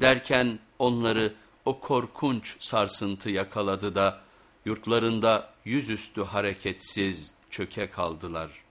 Derken onları o korkunç sarsıntı yakaladı da yurtlarında yüzüstü hareketsiz çöke kaldılar.''